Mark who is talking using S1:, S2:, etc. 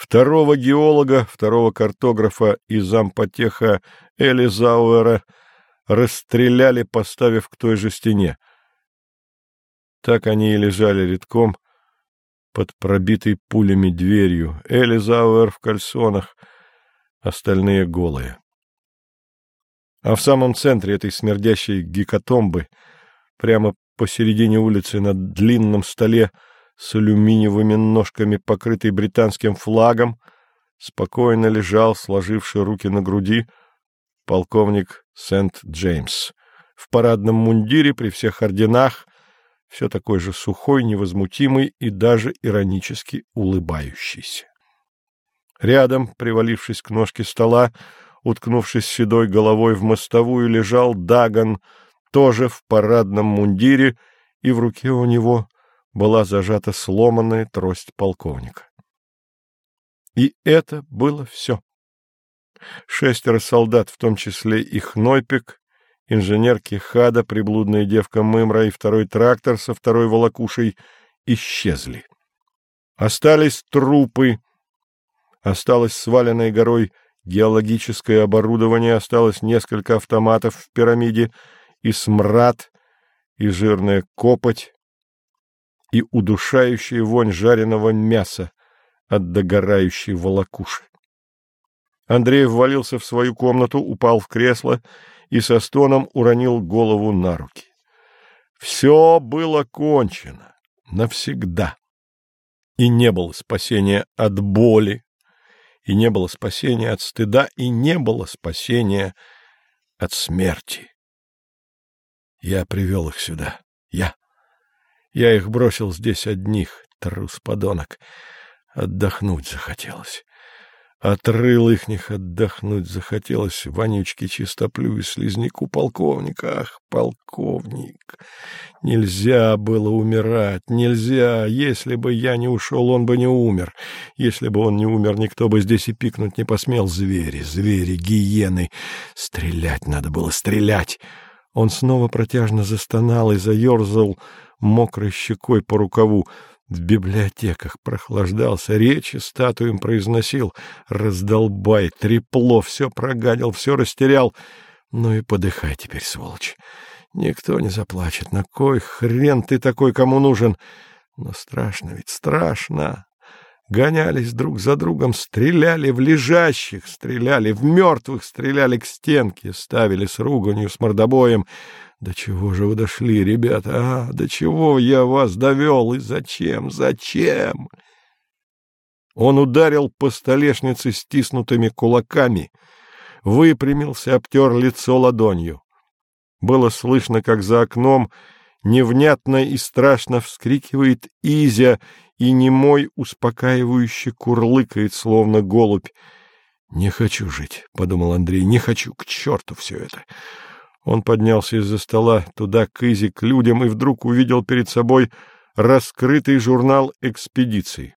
S1: Второго геолога, второго картографа и зампотеха Эли Зауэра расстреляли, поставив к той же стене. Так они и лежали редком под пробитой пулями дверью. Эли Зауэр в кальсонах, остальные голые. А в самом центре этой смердящей гекатомбы, прямо посередине улицы на длинном столе с алюминиевыми ножками, покрытый британским флагом, спокойно лежал, сложивший руки на груди, полковник Сент-Джеймс. В парадном мундире при всех орденах, все такой же сухой, невозмутимый и даже иронически улыбающийся. Рядом, привалившись к ножке стола, уткнувшись седой головой в мостовую, лежал Даган, тоже в парадном мундире, и в руке у него была зажата сломанная трость полковника. И это было все. Шестеро солдат, в том числе и Хнойпик, инженер Кихада, приблудная девка Мымра и второй трактор со второй волокушей, исчезли. Остались трупы, осталось сваленной горой геологическое оборудование, осталось несколько автоматов в пирамиде, и смрад, и жирная копоть, и удушающая вонь жареного мяса от догорающей волокуши. Андрей ввалился в свою комнату, упал в кресло и со стоном уронил голову на руки. Все было кончено навсегда. И не было спасения от боли, и не было спасения от стыда, и не было спасения от смерти. Я привел их сюда. Я. Я их бросил здесь одних, трус-подонок. Отдохнуть захотелось. Отрыл ихних отдохнуть захотелось вонючки чистоплю и слизняку полковника. Ах, полковник! Нельзя было умирать, нельзя. Если бы я не ушел, он бы не умер. Если бы он не умер, никто бы здесь и пикнуть не посмел. Звери, звери, гиены. Стрелять надо было, стрелять. Он снова протяжно застонал и заерзал мокрой щекой по рукаву. В библиотеках прохлаждался, речи статуям произносил. Раздолбай, трепло, все прогадил, все растерял. Ну и подыхай теперь, сволочь. Никто не заплачет. На кой хрен ты такой, кому нужен? Но страшно ведь, страшно. Гонялись друг за другом, стреляли в лежащих, стреляли в мертвых, стреляли к стенке, ставили с руганью, с мордобоем. До чего же вы дошли, ребята, а? До чего я вас довел и зачем, зачем? Он ударил по столешнице стиснутыми кулаками, выпрямился, обтер лицо ладонью. Было слышно, как за окном невнятно и страшно вскрикивает Изя, и немой успокаивающе курлыкает, словно голубь. «Не хочу жить», — подумал Андрей, — «не хочу, к черту все это». Он поднялся из-за стола туда, к Изи, к людям, и вдруг увидел перед собой раскрытый журнал экспедиции.